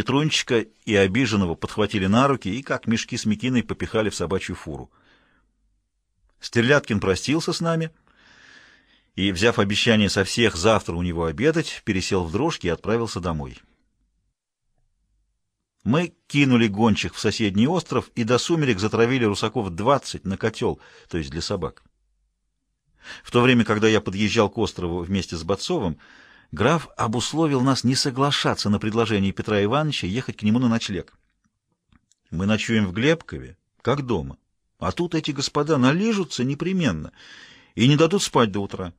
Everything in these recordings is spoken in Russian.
Петрунчика и обиженного подхватили на руки и, как мешки с мекиной, попихали в собачью фуру. Стерляткин простился с нами и, взяв обещание со всех завтра у него обедать, пересел в дрожки и отправился домой. Мы кинули гончих в соседний остров и до сумерек затравили русаков двадцать на котел, то есть для собак. В то время, когда я подъезжал к острову вместе с Бодцовым, граф обусловил нас не соглашаться на предложение Петра Ивановича ехать к нему на ночлег. Мы ночуем в Глебкове, как дома. А тут эти господа налижутся непременно и не дадут спать до утра.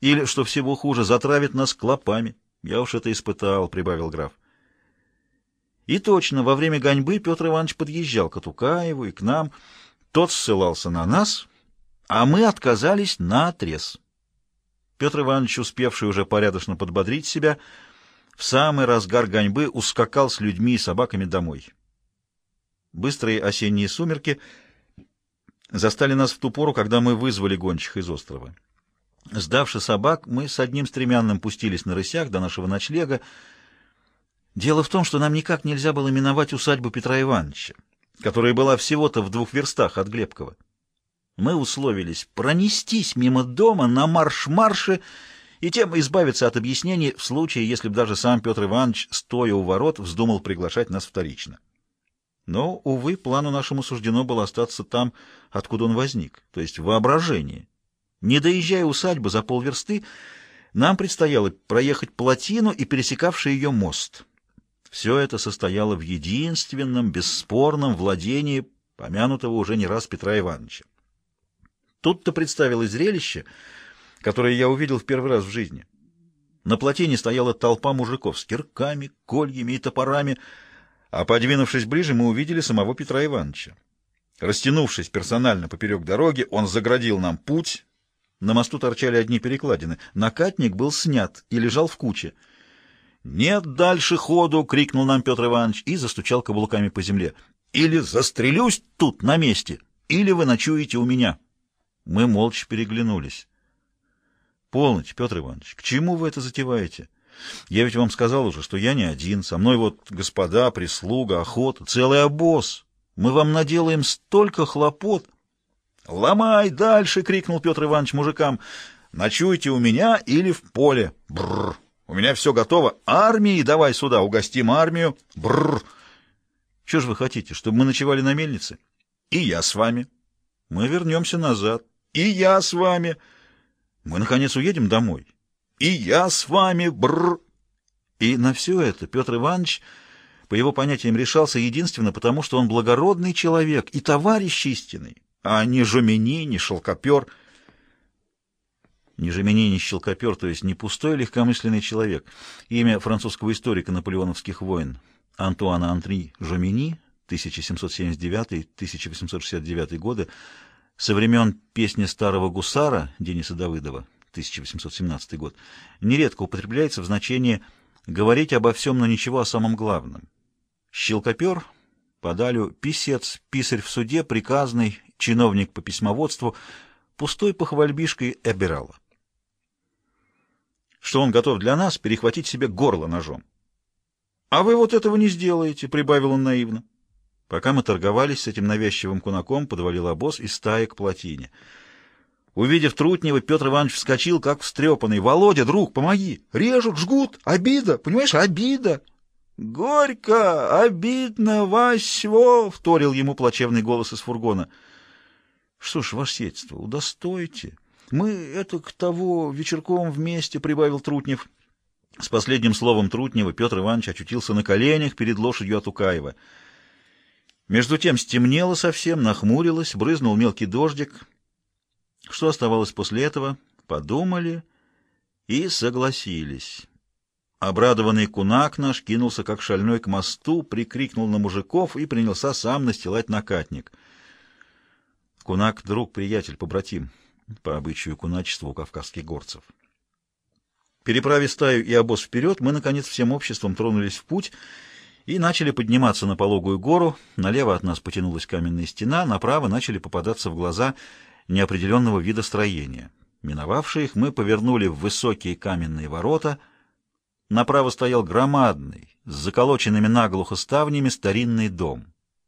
Или, что всего хуже, затравят нас клопами. Я уж это испытал, — прибавил граф. И точно, во время гоньбы Петр Иванович подъезжал к Атукаеву и к нам. Тот ссылался на нас, а мы отказались на отрез. Петр Иванович, успевший уже порядочно подбодрить себя, в самый разгар гоньбы ускакал с людьми и собаками домой. Быстрые осенние сумерки — застали нас в ту пору, когда мы вызвали гончих из острова. Сдавши собак, мы с одним стремянным пустились на рысях до нашего ночлега. Дело в том, что нам никак нельзя было миновать усадьбу Петра Ивановича, которая была всего-то в двух верстах от Глебкова. Мы условились пронестись мимо дома на марш-марше и тем избавиться от объяснений в случае, если бы даже сам Петр Иванович, стоя у ворот, вздумал приглашать нас вторично. Но, увы, плану нашему суждено было остаться там, откуда он возник, то есть воображении. Не доезжая усадьбы за полверсты, нам предстояло проехать плотину и пересекавший ее мост. Все это состояло в единственном, бесспорном владении помянутого уже не раз Петра Ивановича. Тут-то представилось зрелище, которое я увидел в первый раз в жизни. На плотине стояла толпа мужиков с кирками, кольями и топорами, а подвинувшись ближе, мы увидели самого Петра Ивановича. Растянувшись персонально поперек дороги, он заградил нам путь. На мосту торчали одни перекладины. Накатник был снят и лежал в куче. «Нет дальше ходу!» — крикнул нам Петр Иванович и застучал каблуками по земле. «Или застрелюсь тут, на месте, или вы ночуете у меня!» Мы молча переглянулись. «Полноте, Петр Иванович, к чему вы это затеваете?» Я ведь вам сказал уже, что я не один. Со мной вот господа, прислуга, охота, целый обоз. Мы вам наделаем столько хлопот. «Ломай дальше!» — крикнул Петр Иванович мужикам. «Ночуйте у меня или в поле. Бррр! У меня все готово. Армии давай сюда, угостим армию. Бррр! Что же вы хотите, чтобы мы ночевали на мельнице? И я с вами. Мы вернемся назад. И я с вами. Мы, наконец, уедем домой. И я с вами, бр. И на все это Петр Иванович, по его понятиям, решался единственно потому, что он благородный человек и товарищ истинный, а не жомени, не шелкопер. Не жомени, не щелкопер, то есть не пустой легкомысленный человек. Имя французского историка наполеоновских войн Антуана Антри Жомени, 1779-1869 годы, со времен песни старого гусара Дениса Давыдова, 1817 год, нередко употребляется в значении «говорить обо всем, но ничего о самом главном». Щелкопер, подалю, писец, писарь в суде, приказный, чиновник по письмоводству, пустой похвальбишкой обирала. Что он готов для нас перехватить себе горло ножом. «А вы вот этого не сделаете», — прибавил он наивно. Пока мы торговались с этим навязчивым кунаком, подвалил обоз и стая к плотине — Увидев Трутнева, Петр Иванович вскочил, как встрепанный. «Володя, друг, помоги! Режут, жгут! Обида! Понимаешь, обида!» «Горько! Обидно! Васьво!» — вторил ему плачевный голос из фургона. «Что ж, ваше сельство, удостойте. Мы это к того вечерком вместе», — прибавил Трутнев. С последним словом Трутнева Петр Иванович очутился на коленях перед лошадью Атукаева. Между тем стемнело совсем, нахмурилось, брызнул мелкий дождик — что оставалось после этого? Подумали и согласились. Обрадованный кунак наш кинулся, как шальной, к мосту, прикрикнул на мужиков и принялся сам настилать накатник. Кунак — друг, приятель, побратим, по обычаю куначества у кавказских горцев. Переправив стаю и обоз вперед, мы, наконец, всем обществом тронулись в путь и начали подниматься на пологую гору. Налево от нас потянулась каменная стена, направо начали попадаться в глаза — неопределенного вида строения. Миновавшие их, мы повернули в высокие каменные ворота. Направо стоял громадный, с заколоченными наглухо ставнями старинный дом.